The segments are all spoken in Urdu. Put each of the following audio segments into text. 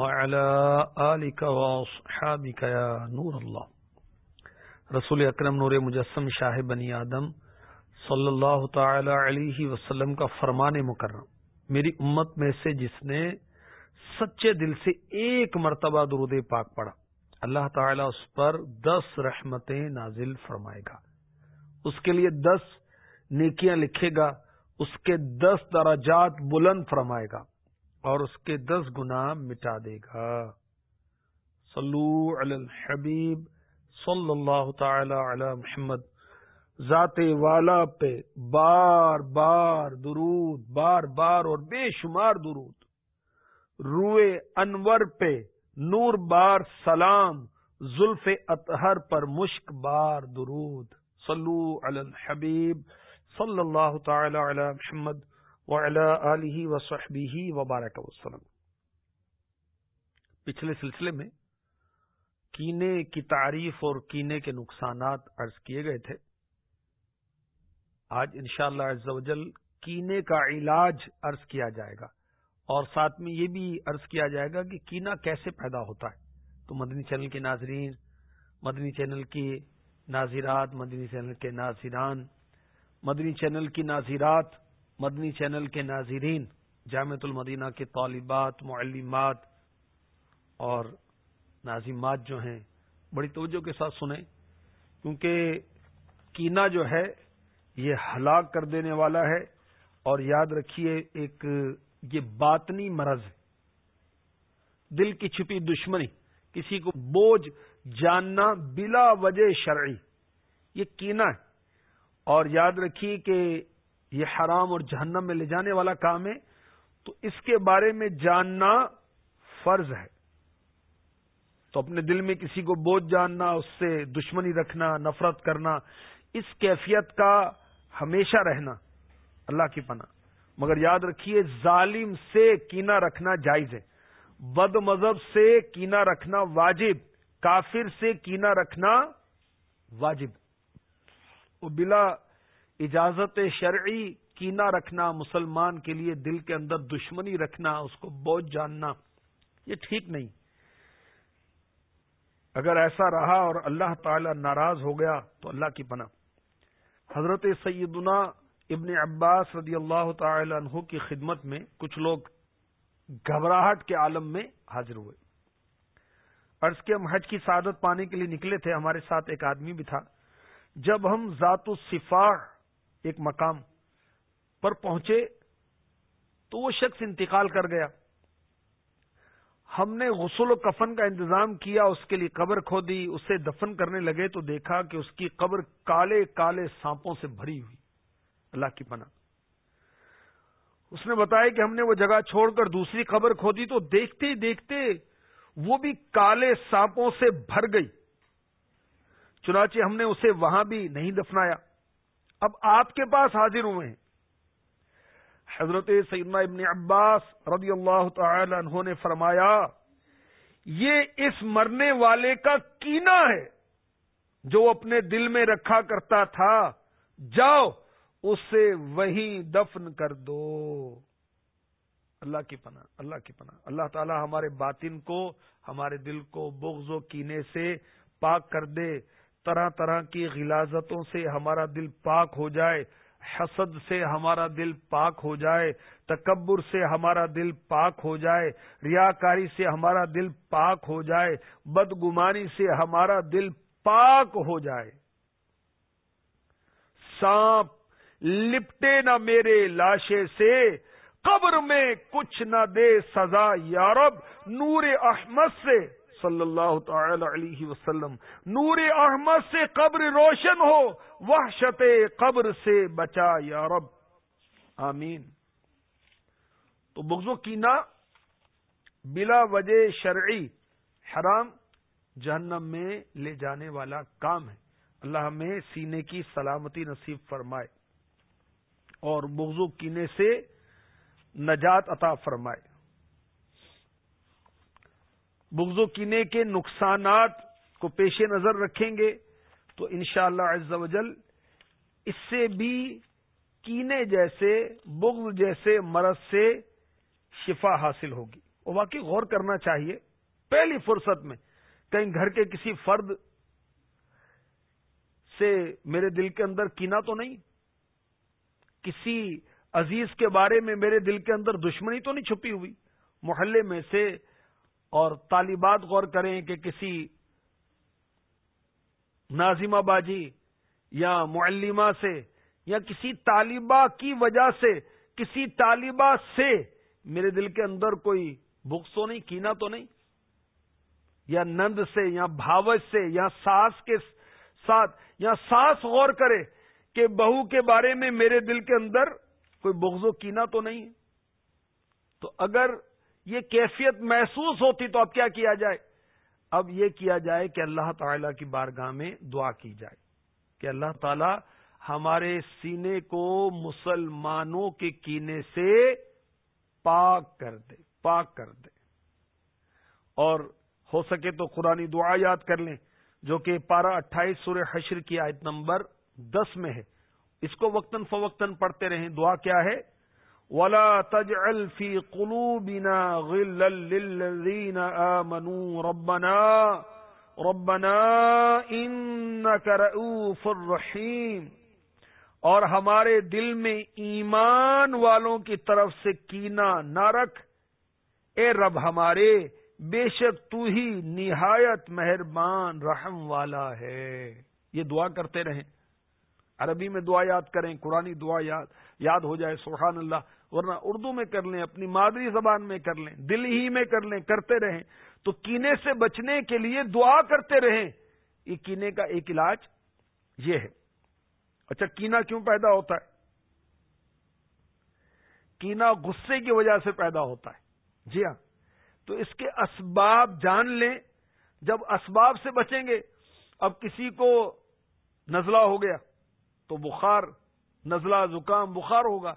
وعلى آلك وأصحابك يا نور الله. رسول اکرم نور مجسم شاہ بنی آدم صلی اللہ تعالی علیہ وسلم کا فرمان مکرم. میری امت میں سے جس نے سچے دل سے ایک مرتبہ درود پاک پڑا اللہ تعالیٰ اس پر دس رحمتیں نازل فرمائے گا. اس کے لیے دس نیکیاں لکھے گا، اس کے دس درجات بلند فرمائے گا. اور اس کے دس گنا مٹا دے گا۔ صلو علی الحبیب صلی اللہ تعالی علی محمد۔ ذات والا پہ بار بار درود، بار بار اور بے شمار درود۔ روئے انور پہ نور بار سلام، زلف اطہر پر مشک بار درود۔ صلو علی الحبیب صلی اللہ تعالی علی محمد۔ وعلی وصحبہ وبارک وسلم۔ پچھلے سلسلے میں کینے کی تعریف اور کینے کے نقصانات عرض کیے گئے تھے۔ آج انشاءاللہ شاء اللہ کینے کا علاج عرض کیا جائے گا اور ساتھ میں یہ بھی عرض کیا جائے گا کہ کینا کیسے پیدا ہوتا ہے۔ تو مدنی چینل کے ناظرین، مدنی چینل کی ناظرات، مدنی چینل کے ناظران، مدنی چینل کی ناظرات مدنی چینل کے ناظرین جامعت المدینہ کے طالبات، معلمات اور ناظمات جو ہیں، بڑی توجہ کے ساتھ سنیں، کیونکہ کینا جو ہے، یہ ہلاک کر دینے والا ہے اور یاد رکھیے ایک، یہ باطنی مرض ہے۔ دل کی چھپی دشمنی، کسی کو بوجھ جاننا بلا وجہ شرعی، یہ کینا ہے۔ اور یاد رکھیے کہ یہ حرام اور جہنم میں لے جانے والا کام ہے، تو اس کے بارے میں جاننا فرض ہے۔ تو اپنے دل میں کسی کو بوجھ جاننا، اس سے دشمنی رکھنا، نفرت کرنا، اس کیفیت کا ہمیشہ رہنا، اللہ کی پناہ۔ مگر یاد رکھیے، ظالم سے کینا رکھنا جائز ہے۔ بد مذہب سے کینا رکھنا واجب، کافر سے کینا رکھنا واجب۔ وہ بلا اجازت شرعی کینا رکھنا، مسلمان کے لیے دل کے اندر دشمنی رکھنا، اس کو بوجھ جاننا، یہ ٹھیک نہیں۔ اگر ایسا رہا اور اللہ تعالی ناراض ہو گیا تو اللہ کی پناہ۔ حضرت سیدنا ابن عباس رضی اللہ تعالی عنہ کی خدمت میں کچھ لوگ گھبراہٹ کے عالم میں حاضر ہوئے۔ عرض کے ہم حج کی سعادت پانے کے لیے نکلے تھے، ہمارے ساتھ ایک آدمی بھی تھا۔ جب ہم ذات الصفاح ایک مقام پر پہنچے تو وہ شخص انتقال کر گیا۔ ہم نے غسل و کفن کا انتظام کیا، اس کے لیے قبر کھو دی، اسے دفن کرنے لگے تو دیکھا کہ اس کی قبر کالے کالے سانپوں سے بھری ہوئی۔ اللہ کی پناہ۔ اس نے بتایا کہ ہم نے وہ جگہ چھوڑ کر دوسری خبر کھودی تو دیکھتے ہی دیکھتے وہ بھی کالے سانپوں سے بھر گئی۔ چنانچہ ہم نے اسے وہاں بھی نہیں دفنایا۔ اب آپ کے پاس حاضر ہوئے ہیں۔ حضرت سیدنا ابن عباس رضی اللہ تعالی عنہ نے فرمایا، یہ اس مرنے والے کا کینا ہے جو اپنے دل میں رکھا کرتا تھا۔ جاؤ، اسے وہیں دفن کر دو۔ اللہ کی پناہ، اللہ کی پناہ۔ اللہ تعالی ہمارے باطن کو، ہمارے دل کو بغض و کینے سے پاک کر دے۔ طرح طرح کی غلازتوں سے ہمارا دل پاک ہو جائے، حسد سے ہمارا دل پاک ہو جائے، تکبر سے ہمارا دل پاک ہو جائے، ریاکاری سے ہمارا دل پاک ہو جائے، بدگمانی سے ہمارا دل پاک ہو جائے۔ سانپ لپٹے نہ میرے لاشے سے، قبر میں کچھ نہ دے سزا یارب نور احمد سے۔ صلی اللہ تعالی علیہ وسلم، نور احمد سے قبر روشن ہو، وحشت قبر سے بچا یارب آمین۔ تو بغض و کینا بلا وجہ شرعی حرام جہنم میں لے جانے والا کام ہے۔ اللہ ہمیں سینے کی سلامتی نصیب فرمائے اور بغض و کینے سے نجات عطا فرمائے۔ بغض و کینے کے نقصانات کو پیش نظر رکھیں گے تو انشاءاللہ شاء اللہ اس سے بھی کینے جیسے، بغض جیسے مرض سے شفا حاصل ہوگی۔ وہ واقعی غور کرنا چاہیے، پہلی فرصت میں کہیں گھر کے کسی فرد سے میرے دل کے اندر کینا تو نہیں؟ کسی عزیز کے بارے میں میرے دل کے اندر دشمنی تو نہیں چھپی ہوئی؟ محلے میں سے اور طالبات غور کریں کہ کسی نازمہ باجی یا معلمہ سے یا کسی طالبہ کی وجہ سے، کسی طالبہ سے میرے دل کے اندر کوئی بکس تو نہیں کینا تو نہیں؟ یا نند سے، یا بھاوت سے، یا ساس کے ساتھ، یا ساس غور کرے کہ بہو کے بارے میں میرے دل کے اندر کوئی بغض و کینا تو نہیں؟ تو اگر یہ کیفیت محسوس ہوتی تو اب کیا کیا جائے؟ اب یہ کیا جائے کہ اللہ تعالی کی بارگاہ میں دعا کی جائے کہ اللہ تعالی ہمارے سینے کو مسلمانوں کے کینے سے پاک کر دے، پاک کر دے۔ اور ہو سکے تو قرآن دعا یاد کر لیں، جو کہ پارہ اٹھائیس سور حشر کی آیت نمبر دس میں ہے۔ اس کو وقتاً فوقتاً پڑھتے رہیں۔ دعا کیا ہے؟ ولا تج الفی قلو بینا غل آمنوا. ربنا ربنا ان رؤوف الرحیم اور ہمارے دل میں ایمان والوں کی طرف سے کینا نہ رکھ. اے رب ہمارے، بے شک تو ہی نہایت مہربان، رحم والا ہے۔ یہ دعا کرتے رہیں۔ عربی میں دعا یاد کریں قرآن دعا یاد یاد ہو جائے، سبحان اللہ۔ ورنہ اردو میں کر لیں، اپنی مادری زبان میں کر لیں، دل ہی میں کر لیں، کرتے رہیں۔ تو کینے سے بچنے کے لیے دعا کرتے رہیں۔ یہ کینے کا ایک علاج یہ ہے۔ اچھا کینا کیوں پیدا ہوتا ہے؟ کینا غصے کی وجہ سے پیدا ہوتا ہے۔ جی ہاں۔ تو اس کے اسباب جان لیں۔ جب اسباب سے بچیں گے، اب کسی کو نزلہ ہو گیا تو بخار، نزلہ زکام بخار ہوگا۔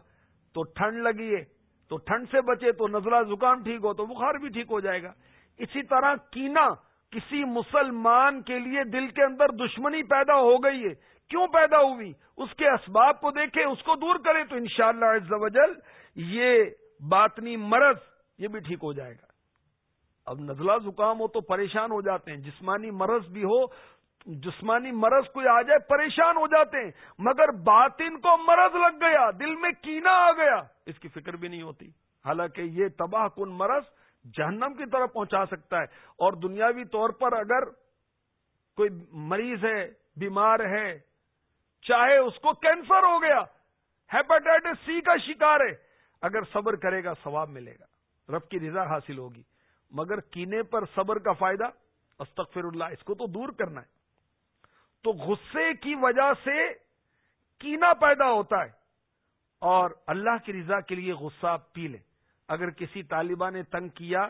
تو ٹھنڈ لگی ہے، تو ٹھنڈ سے بچے، تو نزلہ زکام ٹھیک ہو، تو بخار بھی ٹھیک ہو جائے گا۔ اسی طرح کینا کسی مسلمان کے لیے دل کے اندر دشمنی پیدا ہو گئی ہے۔ کیوں پیدا ہوئی؟ اس کے اسباب کو دیکھیں، اس کو دور کریں تو انشاءاللہ شاء اللہ یہ باطنی مرض یہ بھی ٹھیک ہو جائے گا۔ اب نزلہ زکام ہو تو پریشان ہو جاتے ہیں۔ جسمانی مرض بھی ہو جسمانی مرض کوئی آ جائے پریشان ہو جاتے ہیں، مگر باطن کو مرض لگ گیا، دل میں کینا آ گیا۔ اس کی فکر بھی نہیں ہوتی۔ حالانکہ یہ تباہ کن مرض جہنم کی طرف پہنچا سکتا ہے۔ اور دنیاوی طور پر اگر کوئی مریض ہے، بیمار ہے، چاہے اس کو کینسر ہو گیا، ہیپاٹائٹس سی کا شکار ہے، اگر صبر کرے گا، ثواب ملے گا۔ رب کی رضا حاصل ہوگی۔ مگر کینے پر صبر کا فائدہ، استغفر اللہ، اس کو تو دور کرنا ہے۔ تو غصے کی وجہ سے کینا پیدا ہوتا ہے اور اللہ کی رضا کے لیے غصہ پی لیں اگر کسی طالبہ نے تنگ کیا،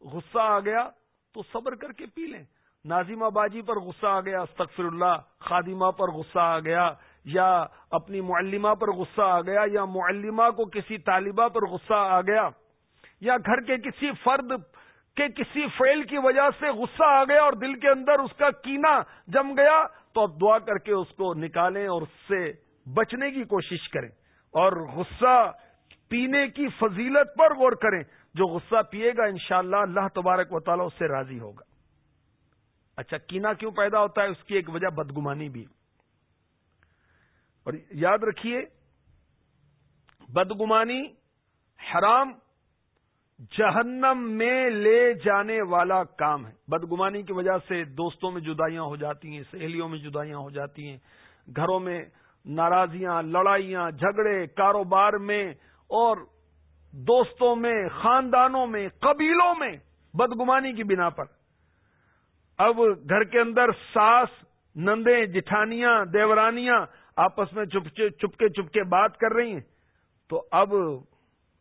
غصہ آ گیا تو صبر کر کے پی لیں۔ نازیمہ باجی پر غصہ آ گیا، استغفر اللہ۔ خادمہ پر غصہ آ گیا، یا اپنی معلمہ پر غصہ آ گیا، یا معلمہ کو کسی طالبہ پر غصہ آ گیا، یا گھر کے کسی فرد کے کسی فیل کی وجہ سے غصہ آ گیا اور دل کے اندر اس کا کینا جم گیا، تو اب دعا کر کے اس کو نکالیں اور اس سے بچنے کی کوشش کریں اور غصہ پینے کی فضیلت پر غور کریں۔ جو غصہ پیے گا، انشاءاللہ اللہ تبارک و تعالیٰ اس سے راضی ہوگا۔ اچھا کینا کیوں پیدا ہوتا ہے؟ اس کی ایک وجہ بدگمانی بھی۔ اور یاد رکھیے، بدگمانی حرام جہنم میں لے جانے والا کام ہے۔ بدگمانی کی وجہ سے دوستوں میں جدائیاں ہو جاتی ہیں، سہیلیوں میں جدائیاں ہو جاتی ہیں۔ گھروں میں ناراضیاں، لڑائیاں، جھگڑے، کاروبار میں اور دوستوں میں، خاندانوں میں، قبیلوں میں بدگمانی کی بنا پر۔ اب گھر کے اندر ساس، نندیں، جٹھانیاں، دیورانیاں آپس میں چپکے چپکے چپکے بات کر رہی ہیں۔ تو اب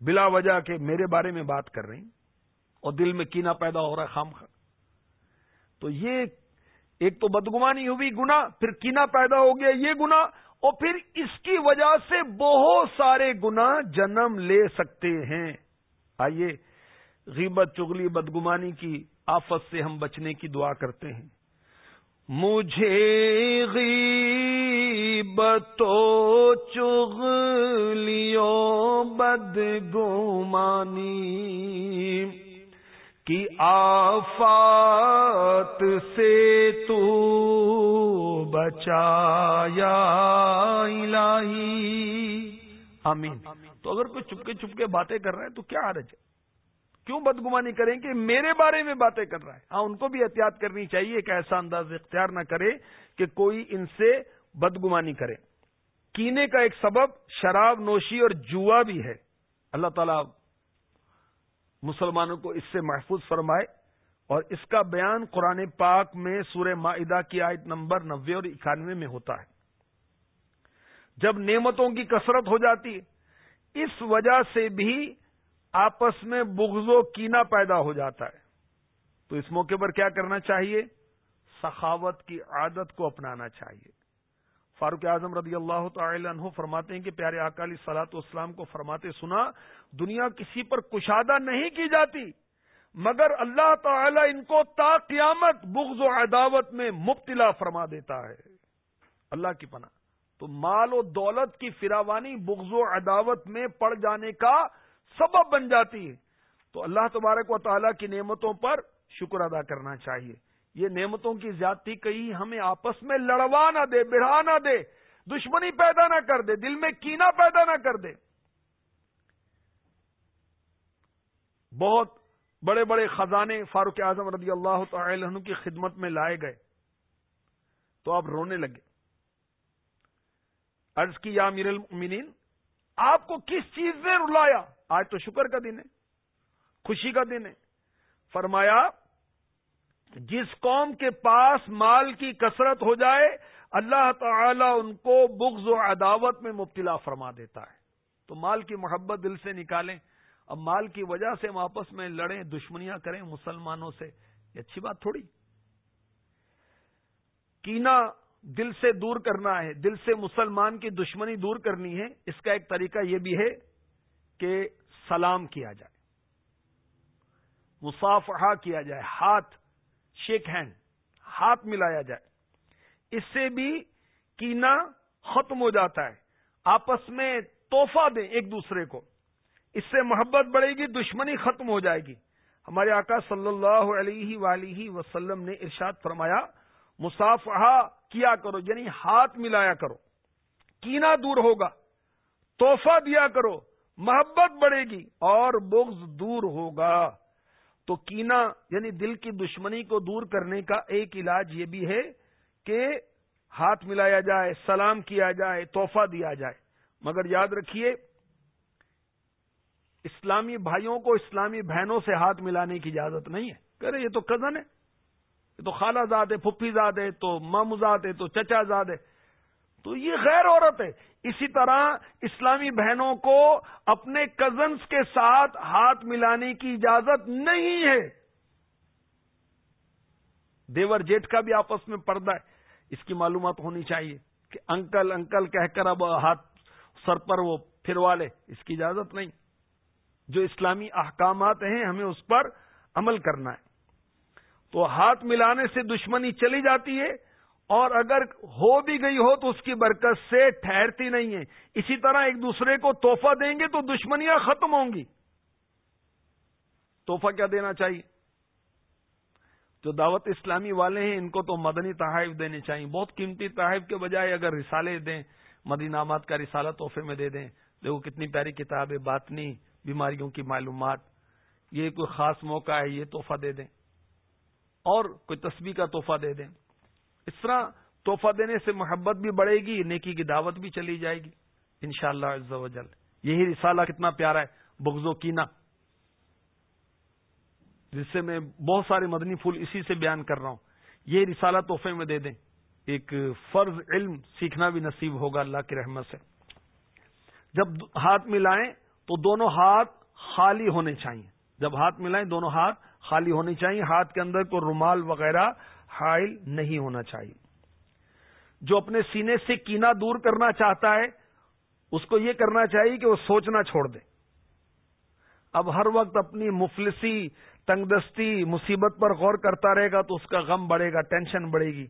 بلا وجہ کے میرے بارے میں بات کر رہی اور دل میں کینا پیدا ہو رہا ہے خام خا تو یہ ایک تو بدگمانی ہوئی گنا پھر کینا پیدا ہو گیا، یہ گنا اور پھر اس کی وجہ سے بہت سارے گنا جنم لے سکتے ہیں۔ آئیے، غیبت، چگلی، بدگمانی کی آفت سے ہم بچنے کی دعا کرتے ہیں۔ مجھے غیبتو چغلیو بدگمانی کی آفات سے تو بچایا الہی۔ آمین۔ تو اگر کوئی چپکے چپکے باتیں کر رہے ہیں تو کیا حرج ہے؟ کیوں بدگمانی کریں کہ میرے بارے میں باتیں کر رہا ہے؟ ہاں ان کو بھی احتیاط کرنی چاہیے ایک ایسا انداز اختیار نہ کرے کہ کوئی ان سے بدگمانی کرے۔ کینے کا ایک سبب شراب، نوشی اور جوا بھی ہے۔ اللہ تعالی مسلمانوں کو اس سے محفوظ فرمائے اور اس کا بیان قرآن پاک میں سورہ معدہ کی آیت نمبر نوے اور اکانوے میں ہوتا ہے۔ جب نعمتوں کی کثرت ہو جاتی ہے اس وجہ سے بھی آپس میں بغض و کینا پیدا ہو جاتا ہے۔ تو اس موقع پر کیا کرنا چاہیے؟ سخاوت کی عادت کو اپنانا چاہیے۔ فاروق اعظم رضی اللہ تعالی عنہ فرماتے ہیں کہ پیارے اکالی سلاط اسلام کو فرماتے سنا، دنیا کسی پر کشادہ نہیں کی جاتی، مگر اللہ تعالی ان کو تا قیامت بغض و عداوت میں مبتلا فرما دیتا ہے۔ اللہ کی پناہ۔ تو مال و دولت کی فراوانی بغض و عداوت میں پڑ جانے کا سبب بن جاتی ہے۔ تو اللہ تبارک و تعالیٰ کی نعمتوں پر شکر ادا کرنا چاہیے۔ یہ نعمتوں کی زیادتی کہیں ہمیں آپس میں لڑوا نہ دے، بڑھا نہ دے، دشمنی پیدا نہ کر دے، دل میں کینا پیدا نہ کر دے۔ بہت بڑے بڑے خزانے فاروق اعظم رضی اللہ تعالی عنہ کی خدمت میں لائے گئے۔ تو آپ رونے لگے۔ عرض کی یا میر المؤمنین، آپ کو کس چیز نے رلایا؟ آج تو شکر کا دن ہے، خوشی کا دن ہے۔ فرمایا جس قوم کے پاس مال کی کثرت ہو جائے، اللہ تعالی ان کو بغض و عداوت میں مبتلا فرما دیتا ہے۔ تو مال کی محبت دل سے نکالیں۔ اب مال کی وجہ سے ہم آپس میں لڑیں، دشمنیاں کریں مسلمانوں سے، یہ اچھی بات تھوڑی۔ کینا دل سے دور کرنا ہے، دل سے مسلمان کی دشمنی دور کرنی ہے۔ اس کا ایک طریقہ یہ بھی ہے کہ سلام کیا جائے، مصافحہ کیا جائے، ہاتھ شیک ہینڈ، ہاتھ ملایا جائے۔ اس سے بھی کینا ختم ہو جاتا ہے۔ آپس میں توحفہ دیں ایک دوسرے کو۔ اس سے محبت بڑھے گی، دشمنی ختم ہو جائے گی۔ ہمارے آقا صلی اللہ علیہ ولیہ وسلم نے ارشاد فرمایا مسافہ کیا کرو یعنی ہاتھ ملایا کرو۔ کینا دور ہوگا توحفہ دیا کرو۔ محبت بڑھے گی اور بغض دور ہوگا۔ تو کینا یعنی دل کی دشمنی کو دور کرنے کا ایک علاج یہ بھی ہے کہ ہاتھ ملایا جائے، سلام کیا جائے توحفہ دیا جائے۔ مگر یاد رکھیے، اسلامی بھائیوں کو اسلامی بہنوں سے ہاتھ ملانے کی اجازت نہیں ہے۔ کرے یہ تو کزن ہے۔ یہ تو خالہ زاد ہے، پھپھی زاد ہے، تو مامزاد ہے، تو چچا زاد ہے۔ تو یہ غیر عورت ہے اسی طرح اسلامی بہنوں کو اپنے کزنس کے ساتھ ہاتھ ملانے کی اجازت نہیں ہے۔ دیور جیٹ کا بھی آپس میں پردہ ہے۔ اس کی معلومات ہونی چاہیے کہ انکل انکل کہہ کر اب ہاتھ سر پر وہ پھروا لے۔ اس کی اجازت نہیں۔ جو اسلامی احکامات ہیں، ہمیں اس پر عمل کرنا ہے۔ تو ہاتھ ملانے سے دشمنی چلی جاتی ہے۔ اور اگر ہو بھی گئی ہو تو اس کی برکت سے ٹھہرتی نہیں ہے۔ اسی طرح ایک دوسرے کو توحفہ دیں گے تو دشمنیاں ختم ہوں گی۔ توحفہ کیا دینا چاہیے؟ جو دعوت اسلامی والے ہیں، ان کو تو مدنی تحائف دینے چاہیے۔ بہت قیمتی تحائف کے بجائے اگر رسالے دیں مدینامات کا رسالہ تحفے میں دے دیں۔ دیکھو کتنی پیاری کتاب ہے، باطنی، بیماریوں کی معلومات۔ یہ کوئی خاص موقع ہے، یہ تحفہ دے دیں۔ اور کوئی تسبیح کا تحفہ دے دیں۔ اس طرح تحفہ دینے سے محبت بھی بڑھے گی، نیکی کی دعوت بھی چلی جائے گی ان شاء اللہ یہی رسالہ کتنا پیارا ہے، بغض و کینا جس سے میں بہت سارے مدنی پھول اسی سے بیان کر رہا ہوں۔ یہ رسالہ تحفے میں دے دیں۔ ایک فرض علم سیکھنا بھی نصیب ہوگا اللہ کی رحمت سے۔ جب ہاتھ ملائیں تو دونوں ہاتھ خالی ہونے چاہیے۔ جب ہاتھ ملائیں دونوں ہاتھ خالی ہونی چاہیے۔ ہاتھ کے اندر کوئی رومال وغیرہ حائل نہیں ہونا چاہیے۔ جو اپنے سینے سے کینا دور کرنا چاہتا ہے، اس کو یہ کرنا چاہیے کہ وہ سوچنا چھوڑ دے۔ اب ہر وقت اپنی مفلسی تنگ دستی مصیبت پر غور کرتا رہے گا تو اس کا غم بڑھے گا، ٹینشن بڑھے گی۔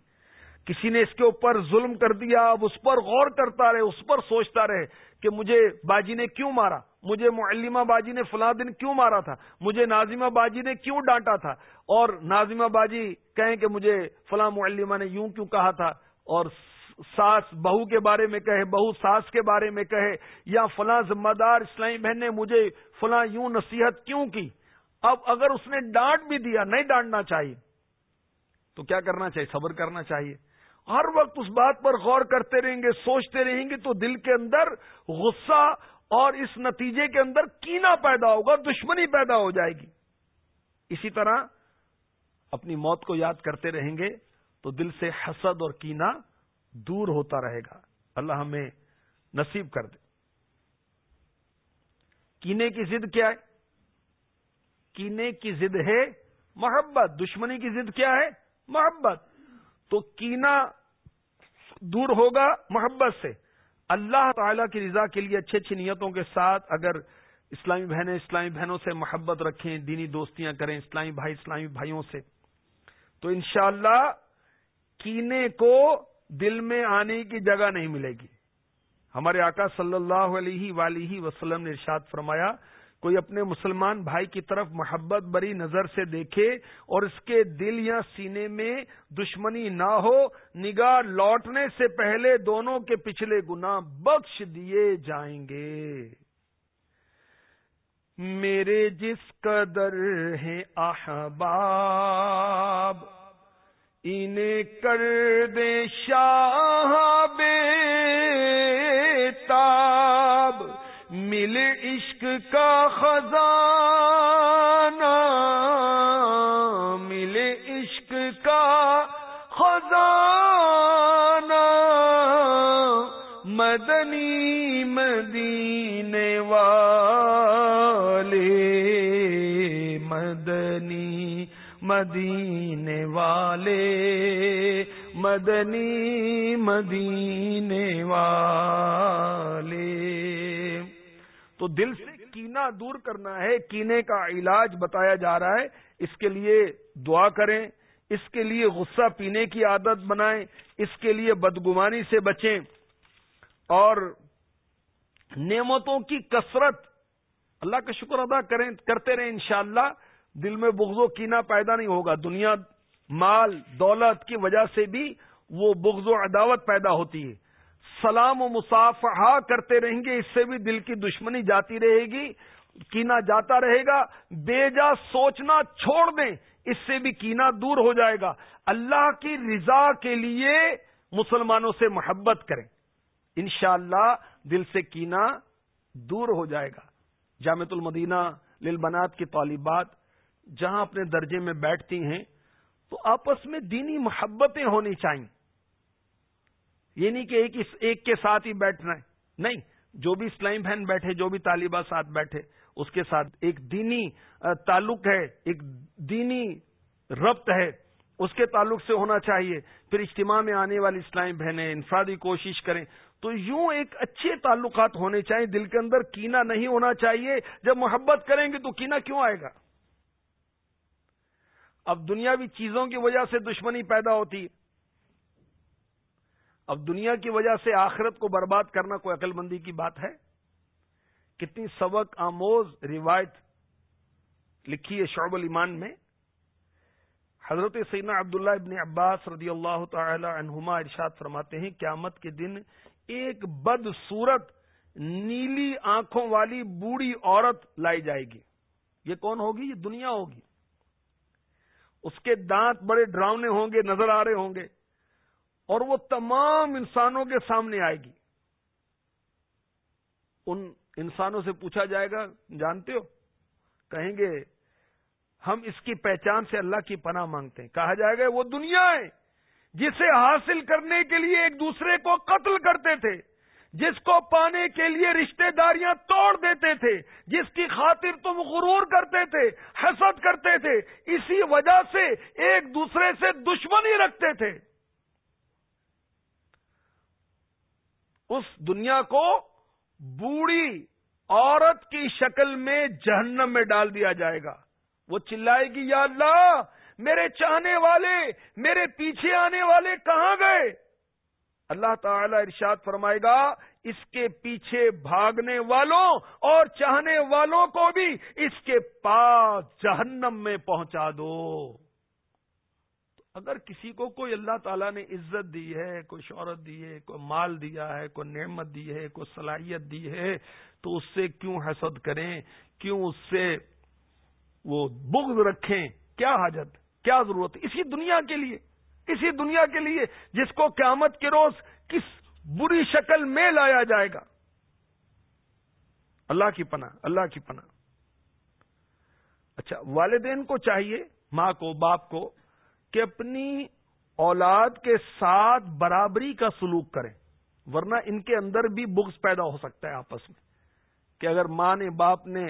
کسی نے اس کے اوپر ظلم کر دیا، اب اس پر غور کرتا رہے، اس پر سوچتا رہے کہ مجھے باجی نے کیوں مارا؟ مجھے معلمہ باجی نے فلاں دن کیوں مارا تھا؟ مجھے نازمہ باجی نے کیوں ڈانٹا تھا؟ اور نازمہ باجی کہیں کہ مجھے فلاں معلمہ نے یوں کیوں کہا تھا؟ اور ساس بہو کے بارے میں کہے، بہو ساس کے بارے میں کہے، یا فلاں ذمہ دار اسلامی بہن نے مجھے فلاں یوں نصیحت کیوں کی؟ اب اگر اس نے ڈانٹ بھی دیا، نہیں ڈانٹنا چاہیے، تو کیا کرنا چاہیے؟ صبر کرنا چاہیے۔ ہر وقت اس بات پر غور کرتے رہیں گے، سوچتے رہیں گے تو دل کے اندر غصہ اور اس نتیجے کے اندر کینا پیدا ہوگا دشمنی پیدا ہو جائے گی۔ اسی طرح اپنی موت کو یاد کرتے رہیں گے تو دل سے حسد اور کینا دور ہوتا رہے گا۔ اللہ ہمیں نصیب کر دے۔ کینے کی ضد کیا ہے؟ کینے کی ضد ہے محبت۔ دشمنی کی ضد کیا ہے؟ محبت۔ تو کینا دور ہوگا محبت سے۔ اللہ تعالی کی رضا کے لیے اچھی اچھی نیتوں کے ساتھ اگر اسلامی بہنیں اسلامی بہنوں سے محبت رکھیں، دینی دوستیاں کریں، اسلامی بھائی، اسلامی بھائیوں سے، تو انشاءاللہ کینے کو دل میں آنے کی جگہ نہیں ملے گی۔ ہمارے آقا صلی اللہ علیہ ولیہ وسلم نے ارشاد فرمایا کوئی اپنے مسلمان بھائی کی طرف محبت بری نظر سے دیکھے اور اس کے دل یا سینے میں دشمنی نہ ہو، نگاہ لوٹنے سے پہلے دونوں کے پچھلے گنا بخش دیے جائیں گے۔ میرے جس قدر ہیں احباب، انہیں کر دے شاہ بے تاب۔ مل عشق کا خزانہ، مل عشق کا خزانہ۔ مدنی مدینے والے، مدنی مدینے والے، مدنی مدینے والے۔ تو دل سے کینا دور کرنا ہے، کینے کا علاج بتایا جا رہا ہے۔ اس کے لیے دعا کریں، اس کے لیے غصہ پینے کی عادت بنائیں، اس کے لیے بدگمانی سے بچیں۔ اور نعمتوں کی کثرت اللہ کا شکر ادا کریں، کرتے رہیں انشاءاللہ۔ دل میں بغض و کینا پیدا نہیں ہوگا۔ دنیا مال، دولت کی وجہ سے بھی وہ بغض و عداوت پیدا ہوتی ہے۔ سلام و مسافہ کرتے رہیں گے، اس سے بھی دل کی دشمنی جاتی رہے گی، کینا جاتا رہے گا بے جا سوچنا چھوڑ دیں، اس سے بھی کینا دور ہو جائے گا۔ اللہ کی رضا کے لیے مسلمانوں سے محبت کریں۔ انشاءاللہ اللہ دل سے کینا دور ہو جائے گا۔ جامع المدینہ للبنات کی طالبات جہاں اپنے درجے میں بیٹھتی ہیں، تو آپس میں دینی محبتیں ہونی چاہیے یہ نہیں کہ ایک ایک کے ساتھ ہی بیٹھنا ہے۔ نہیں، جو بھی اسلامی بہن بیٹھے، جو بھی طالبہ ساتھ بیٹھے، اس کے ساتھ ایک دینی تعلق ہے، ایک دینی ربط ہے، اس کے تعلق سے ہونا چاہیے۔ پھر اجتماع میں آنے والی اسلامی بہنیں انفرادی کوشش کریں۔ تو یوں ایک اچھے تعلقات ہونے چاہیے۔ دل کے اندر کینا نہیں ہونا چاہیے۔ جب محبت کریں گے تو کینا کیوں آئے گا؟ اب دنیاوی چیزوں کی وجہ سے دشمنی پیدا ہوتی۔ اب دنیا کی وجہ سے آخرت کو برباد کرنا کوئی عقل مندی کی بات ہے؟ کتنی سبق آموز روایت لکھی ہے شعب الایمان میں؟ حضرت سیدنا عبداللہ ابن عباس رضی اللہ تعالی عنہما ارشاد فرماتے ہیں، قیامت کے دن ایک بد صورت نیلی آنکھوں والی بوڑھی عورت لائی جائے گی۔ یہ کون ہوگی؟ یہ دنیا ہوگی۔ اس کے دانت بڑے ڈراؤنے ہوں گے، نظر آ رہے ہوں گے۔ اور وہ تمام انسانوں کے سامنے آئے گی۔ ان انسانوں سے پوچھا جائے گا، جانتے ہو؟ کہیں گے، ہم اس کی پہچان سے اللہ کی پناہ مانگتے ہیں۔ کہا جائے گا، وہ دنیا ہے جسے حاصل کرنے کے لیے ایک دوسرے کو قتل کرتے تھے، جس کو پانے کے لیے رشتہ داریاں توڑ دیتے تھے، جس کی خاطر تم غرور کرتے تھے، حسد کرتے تھے، اسی وجہ سے ایک دوسرے سے دشمنی رکھتے تھے۔ اس دنیا کو بوڑھی عورت کی شکل میں جہنم میں ڈال دیا جائے گا۔ وہ چلائے گی، یا اللہ، میرے چاہنے والے، میرے پیچھے آنے والے کہاں گئے؟ اللہ تعالی ارشاد فرمائے گا، اس کے پیچھے بھاگنے والوں اور چاہنے والوں کو بھی اس کے پاس جہنم میں پہنچا دو۔ اگر کسی کو کوئی اللہ تعالیٰ نے عزت دی ہے، کوئی شہرت دی ہے، کوئی مال دیا ہے، کوئی نعمت دی ہے، کوئی صلاحیت دی ہے، تو اس سے کیوں حسد کریں؟ کیوں اس سے وہ بغض رکھیں؟ کیا حاجت؟ کیا ضرورت؟ اسی دنیا کے لیے، اسی دنیا کے لیے جس کو قیامت کے روز کس بری شکل میں لایا جائے گا۔ اللہ کی پناہ، اللہ کی پناہ۔ اچھا والدین کو چاہیے، ماں کو، باپ کو کہ اپنی اولاد کے ساتھ برابری کا سلوک کریں، ورنہ ان کے اندر بھی بغض پیدا ہو سکتا ہے آپس میں۔ کہ اگر ماں نے، باپ نے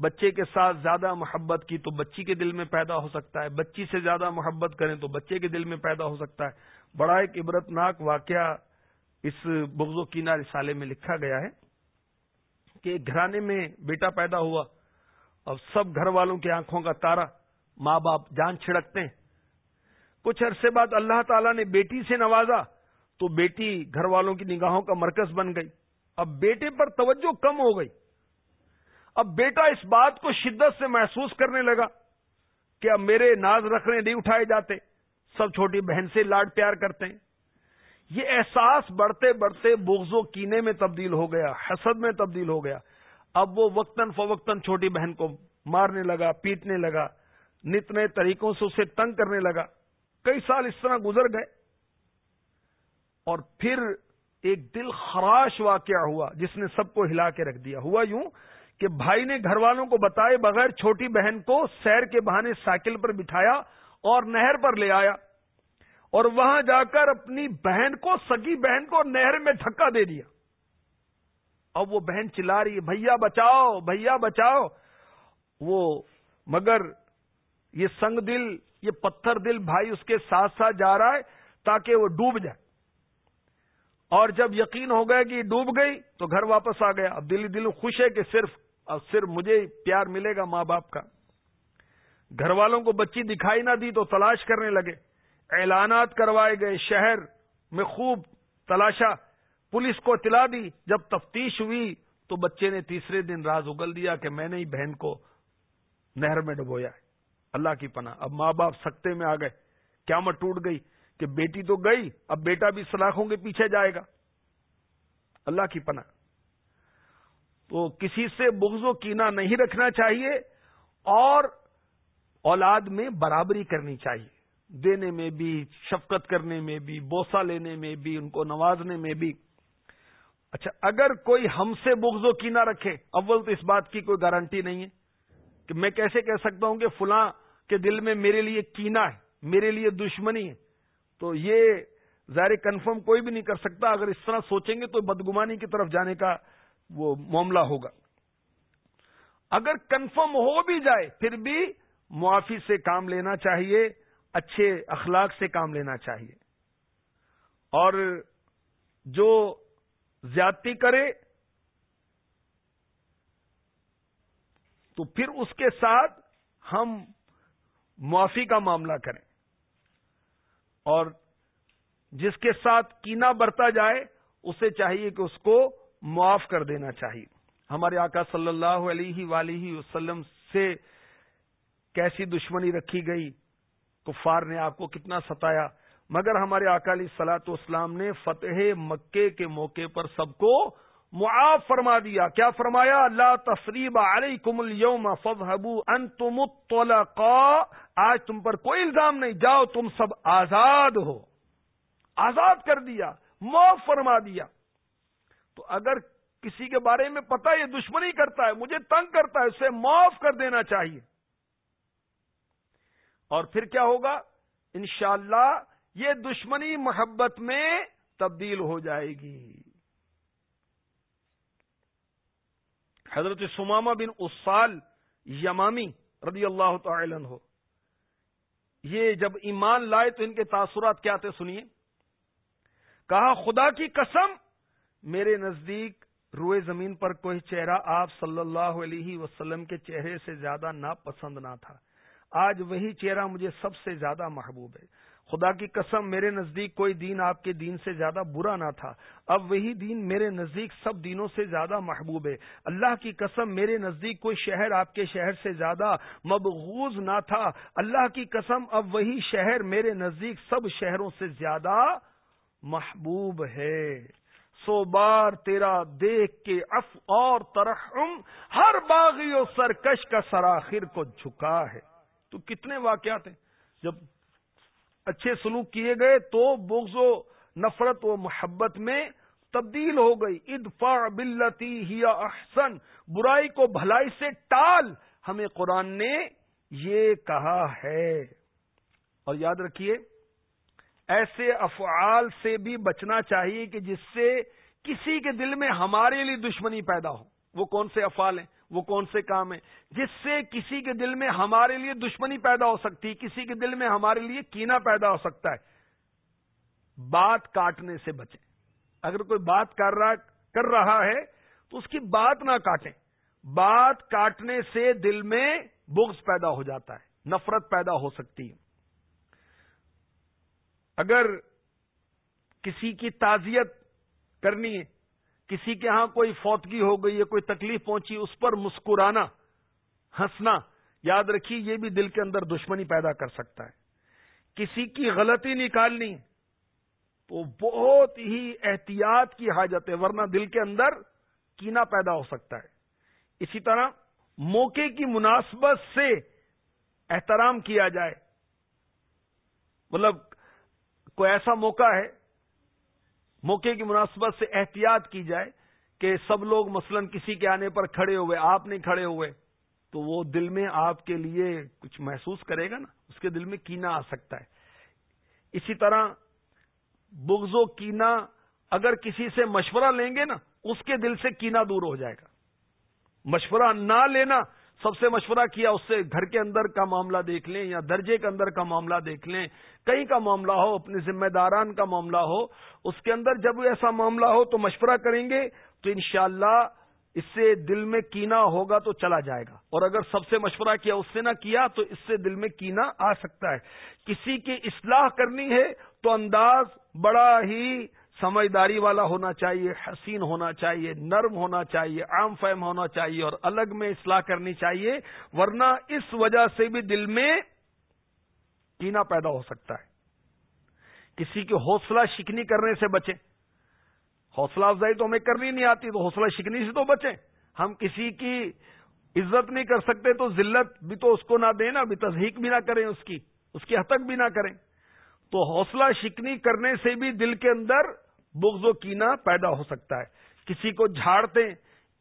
بچے کے ساتھ زیادہ محبت کی تو بچی کے دل میں پیدا ہو سکتا ہے۔ بچی سے زیادہ محبت کریں تو بچے کے دل میں پیدا ہو سکتا ہے۔ بڑا ایک عبرتناک واقعہ اس بغض و کینا رسالے میں لکھا گیا ہے کہ ایک گھرانے میں بیٹا پیدا ہوا، اب سب گھر والوں کی آنکھوں کا تارا ماں باپ جان چھڑکتے ہیں۔ کچھ عرصے بعد اللہ تعالیٰ نے بیٹی سے نوازا تو بیٹی گھر والوں کی نگاہوں کا مرکز بن گئی۔ اب بیٹے پر توجہ کم ہو گئی۔ اب بیٹا اس بات کو شدت سے محسوس کرنے لگا کہ اب میرے ناز رکھنے نہیں اٹھائے جاتے۔ سب چھوٹی بہن سے لاڈ پیار کرتے ہیں۔ یہ احساس بڑھتے بڑھتے بغض و کینے میں تبدیل ہو گیا، حسد میں تبدیل ہو گیا۔ اب وہ وقتاً فوقتاً چھوٹی بہن کو مارنے لگا، پیٹنے لگا نت نئے طریقوں سے اسے تنگ کرنے لگا۔ کئی سال اس طرح گزر گئے اور پھر ایک دل خراش واقعہ ہوا جس نے سب کو ہلا کے رکھ دیا۔ ہوا یوں کہ بھائی نے گھر والوں کو بتائے بغیر چھوٹی بہن کو سیر کے بہانے سائیکل پر بٹھایا اور نہر پر لے آیا اور وہاں جا کر اپنی بہن کو، سگی بہن کو نہر میں دھکا دے دیا۔ اب وہ بہن چلا رہی ہے، بھیا بچاؤ بھیا بچاؤ۔ وہ مگر یہ سنگ دل یہ پتھر دل بھائی اس کے ساتھ ساتھ جا رہا ہے تاکہ وہ ڈوب جائے۔ اور جب یقین ہو گیا کہ ڈوب گئی تو گھر واپس آ گیا۔ اب دلی دل خوش ہے کہ صرف اب صرف مجھے پیار ملے گا ماں باپ کا۔ گھر والوں کو بچی دکھائی نہ دی تو تلاش کرنے لگے۔ اعلانات کروائے گئے شہر میں خوب تلاشا۔ پولیس کو اطلاع دی۔ جب تفتیش ہوئی تو بچے نے تیسرے دن راز اگل دیا کہ میں نے ہی بہن کو نہر میں ڈبویا ہے۔ اللہ کی پناہ۔ اب ماں باپ سکتے میں آ گئے۔ قیامت ٹوٹ گئی کہ بیٹی تو گئی، اب بیٹا بھی سلاخوں کے پیچھے جائے گا۔ اللہ کی پناہ۔ تو کسی سے بغض و کینا نہیں رکھنا چاہیے اور اولاد میں برابری کرنی چاہیے۔ دینے میں بھی، شفقت کرنے میں بھی بوسا لینے میں بھی، ان کو نوازنے میں بھی۔ اچھا اگر کوئی ہم سے بغض و کینا رکھے، اول تو اس بات کی کوئی گارنٹی نہیں ہے کہ میں کیسے کہہ سکتا ہوں کہ فلاں کے دل میں میرے لیے کینا ہے، میرے لیے دشمنی ہے۔ تو یہ ظاہر کنفرم کوئی بھی نہیں کر سکتا۔ اگر اس طرح سوچیں گے تو بدگمانی کی طرف جانے کا وہ معاملہ ہوگا۔ اگر کنفرم ہو بھی جائے، پھر بھی معافی سے کام لینا چاہیے، اچھے اخلاق سے کام لینا چاہیے۔ اور جو زیادتی کرے، تو پھر اس کے ساتھ ہم معافی کا معاملہ کریں۔ اور جس کے ساتھ کینا برتا جائے، اسے چاہیے کہ اس کو معاف کر دینا چاہیے۔ ہمارے آقا صلی اللہ علیہ ولیہ وسلم سے کیسی دشمنی رکھی گئی، کفار نے آپ کو کتنا ستایا۔ مگر ہمارے اکالی سلاط اسلام نے فتح مکے کے موقع پر سب کو معاف فرما دیا۔ کیا فرمایا؟ اللہ تصریب علیکم اليوم فضحبو انتم الطلقاء۔ آج تم پر کوئی الزام نہیں۔ جاؤ تم سب آزاد ہو۔ آزاد کر دیا۔ معاف فرما دیا۔ تو اگر کسی کے بارے میں پتا یہ دشمنی کرتا ہے، مجھے تنگ کرتا ہے، اسے معاف کر دینا چاہیے۔ اور پھر کیا ہوگا؟ انشاءاللہ یہ دشمنی محبت میں تبدیل ہو جائے گی۔ حضرت سمامہ بن اسال یمامی رضی اللہ تعالی عنہ۔ یہ جب ایمان لائے تو ان کے تاثرات کیا تھے سنیے۔ کہا، خدا کی قسم، میرے نزدیک روئے زمین پر کوئی چہرہ آپ صلی اللہ علیہ وسلم کے چہرے سے زیادہ ناپسند نہ تھا۔ آج وہی چہرہ مجھے سب سے زیادہ محبوب ہے۔ خدا کی قسم، میرے نزدیک کوئی دین آپ کے دین سے زیادہ برا نہ تھا۔ اب وہی دین میرے نزدیک سب دینوں سے زیادہ محبوب ہے۔ اللہ کی قسم، میرے نزدیک کوئی شہر آپ کے شہر سے زیادہ مبغوز نہ تھا۔ اللہ کی قسم، اب وہی شہر میرے نزدیک سب شہروں سے زیادہ محبوب ہے۔ سو بار تیرا دیکھ کے اف اور ترحم ہر باغی و سرکش کا سراخر کو جھکا ہے۔ تو کتنے واقعات ہیں۔ جب اچھے سلوک کیے گئے تو بغض و نفرت و محبت میں تبدیل ہو گئی۔ ادفا بلتی ہی احسن۔ برائی کو بھلائی سے ٹال۔ ہمیں قرآن نے یہ کہا ہے۔ اور یاد رکھیے، ایسے افعال سے بھی بچنا چاہیے کہ جس سے کسی کے دل میں ہمارے لیے دشمنی پیدا ہو۔ وہ کون سے افعال ہیں؟ وہ کون سے کام ہیں؟ جس سے کسی کے دل میں ہمارے لیے دشمنی پیدا ہو سکتی ہے کسی کے دل میں ہمارے لیے کینا پیدا ہو سکتا ہے۔ بات کاٹنے سے بچیں۔ اگر کوئی بات کر رہا کر رہا ہے، تو اس کی بات نہ کاٹیں۔ بات کاٹنے سے دل میں بغض پیدا ہو جاتا ہے، نفرت پیدا ہو سکتی ہے۔ اگر کسی کی تعزیت کرنی ہے کسی کے ہاں کوئی فوتگی ہو گئی ہے کوئی تکلیف پہنچی، اس پر مسکرانا، ہنسنا، یاد رکھیے، یہ بھی دل کے اندر دشمنی پیدا کر سکتا ہے۔ کسی کی غلطی نکالنی تو بہت ہی احتیاط کی حاجت ہے، ورنہ دل کے اندر کینا پیدا ہو سکتا ہے۔ اسی طرح موقع کی مناسبت سے احترام کیا جائے۔ مطلب کوئی ایسا موقع ہے موقع کی مناسبت سے احتیاط کی جائے کہ سب لوگ مثلا کسی کے آنے پر کھڑے ہوئے، آپ نہیں کھڑے ہوئے، تو وہ دل میں آپ کے لیے کچھ محسوس کرے گا نا، اس کے دل میں کینا آ سکتا ہے۔ اسی طرح بغض و کینا اگر کسی سے مشورہ لیں گے نا، اس کے دل سے کینا دور ہو جائے گا۔ مشورہ نہ لینا سب سے مشورہ کیا اس سے گھر کے اندر کا معاملہ دیکھ لیں یا درجے کے اندر کا معاملہ دیکھ لیں، کہیں کا معاملہ ہو، اپنے ذمہ داران کا معاملہ ہو، اس کے اندر جب ایسا معاملہ ہو تو مشورہ کریں گے تو انشاءاللہ اس سے دل میں کینا ہوگا تو چلا جائے گا۔ اور اگر سب سے مشورہ کیا، اس سے نہ کیا تو اس سے دل میں کینا آ سکتا ہے۔ کسی کی اصلاح کرنی ہے تو انداز بڑا ہی سمجھداری والا ہونا چاہیے، حسین ہونا چاہیے، نرم ہونا چاہیے، عام فہم ہونا چاہیے اور الگ میں اصلاح کرنی چاہیے، ورنہ اس وجہ سے بھی دل میں کینا پیدا ہو سکتا ہے۔ کسی کی حوصلہ شکنی کرنے سے بچیں۔ حوصلہ افزائی تو ہمیں کرنی نہیں آتی، تو حوصلہ شکنی سے تو بچیں۔ ہم کسی کی عزت نہیں کر سکتے تو ذلت بھی تو اس کو نہ دیں نا بھی تصحیق بھی نہ کریں اس کی اس کی حتک بھی نہ کریں۔ تو حوصلہ شکنی کرنے سے بھی دل کے اندر بغض و کینا پیدا ہو سکتا ہے۔ کسی کو جھاڑتے،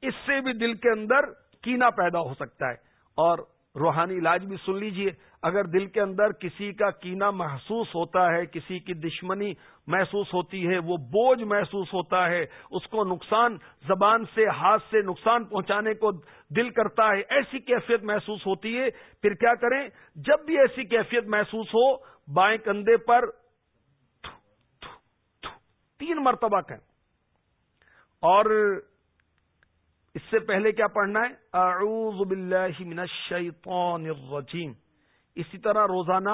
اس سے بھی دل کے اندر کینا پیدا ہو سکتا ہے۔ اور روحانی علاج بھی سن لیجیے، اگر دل کے اندر کسی کا کینا محسوس ہوتا ہے، کسی کی دشمنی محسوس ہوتی ہے، وہ بوجھ محسوس ہوتا ہے، اس کو نقصان، زبان سے، ہاتھ سے نقصان پہنچانے کو دل کرتا ہے، ایسی کیفیت محسوس ہوتی ہے، پھر کیا کریں؟ جب بھی ایسی کیفیت محسوس ہو، بائیں کندھے پر تین مرتبہ کہیں۔ اور اس سے پہلے کیا پڑھنا ہے؟ اعوذ باللہ من الشیطان الرجیم۔ اسی طرح روزانہ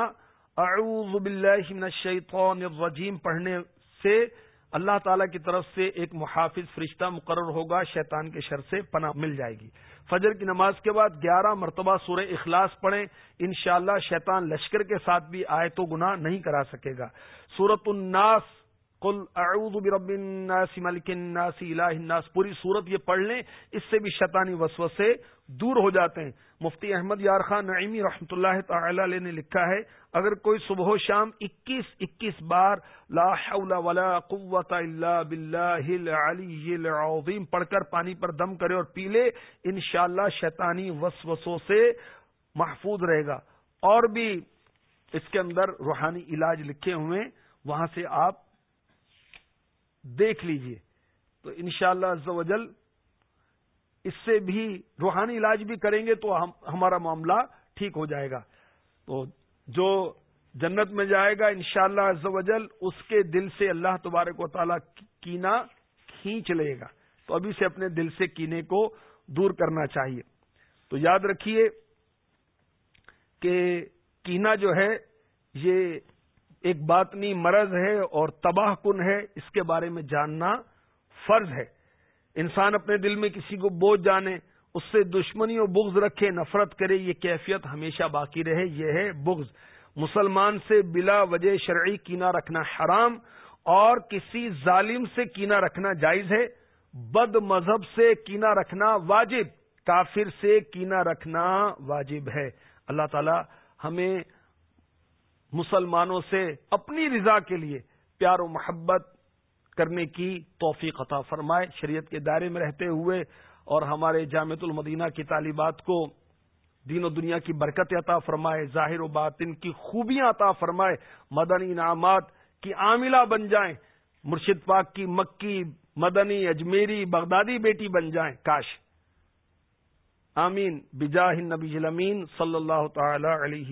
اعوذ باللہ من الشیطان الرجیم پڑھنے سے اللہ تعالی کی طرف سے ایک محافظ فرشتہ مقرر ہوگا، شیطان کے شر سے پناہ مل جائے گی۔ فجر کی نماز کے بعد گیارہ مرتبہ سورہ اخلاص پڑھیں۔ انشاءاللہ شیطان لشکر کے ساتھ بھی آئے تو گناہ نہیں کرا سکے گا۔ سورت الناس کل اعوذ برب الناس، ملک الناس، الہ الناس، پوری صورت یہ پڑھ لیں، اس سے بھی شیطانی وسوسے دور ہو جاتے ہیں۔ مفتی احمد یار خان نعیمی رحمۃ اللہ تعالی علیہ نے لکھا ہے، اگر کوئی صبح و شام اکیس اکیس بار لا حول ولا قوت الا باللہ العلی العظیم پڑھ کر پانی پر دم کرے اور پی لے، انشاءاللہ شیطانی وسوسوں سے محفوظ رہے گا۔ اور بھی اس کے اندر روحانی علاج لکھے ہوئے وہاں سے آپ دیکھ لیجیے۔ تو انشاءاللہ شاء اللہ اس سے بھی روحانی علاج بھی کریں گے تو ہم ہمارا معاملہ ٹھیک ہو جائے گا۔ تو جو جنت میں جائے گا انشاءاللہ شاء اللہ اس کے دل سے اللہ تبارک و تعالی کینا کھینچ لے گا۔ تو ابھی سے اپنے دل سے کینے کو دور کرنا چاہیے۔ تو یاد رکھیے کہ کینا جو ہے، یہ ایک باطنی مرض ہے اور تباہ کن ہے، اس کے بارے میں جاننا فرض ہے۔ انسان اپنے دل میں کسی کو بوجھ جانے، اس سے دشمنی و بغض رکھے، نفرت کرے، یہ کیفیت ہمیشہ باقی رہے، یہ ہے بغض۔ مسلمان سے بلا وجہ شرعی کینا رکھنا حرام اور کسی ظالم سے کینا رکھنا جائز ہے۔ بد مذہب سے کینا رکھنا واجب، کافر سے کینا رکھنا واجب ہے۔ اللہ تعالی ہمیں مسلمانوں سے اپنی رضا کے لیے پیار و محبت کرنے کی توفیق عطا فرمائے۔ شریعت کے دائرے میں رہتے ہوئے اور ہمارے جامع المدینہ کی طالبات کو دین و دنیا کی برکت عطا فرمائے، ظاہر و باطن کی خوبیاں عطا فرمائے، مدنی انعامات کی عاملہ بن جائیں۔ مرشد پاک کی مکی، مدنی اجمیری بغدادی بیٹی بن جائیں۔ کاش۔ آمین۔ بجاہ نبی صلی اللہ تعالی علیہ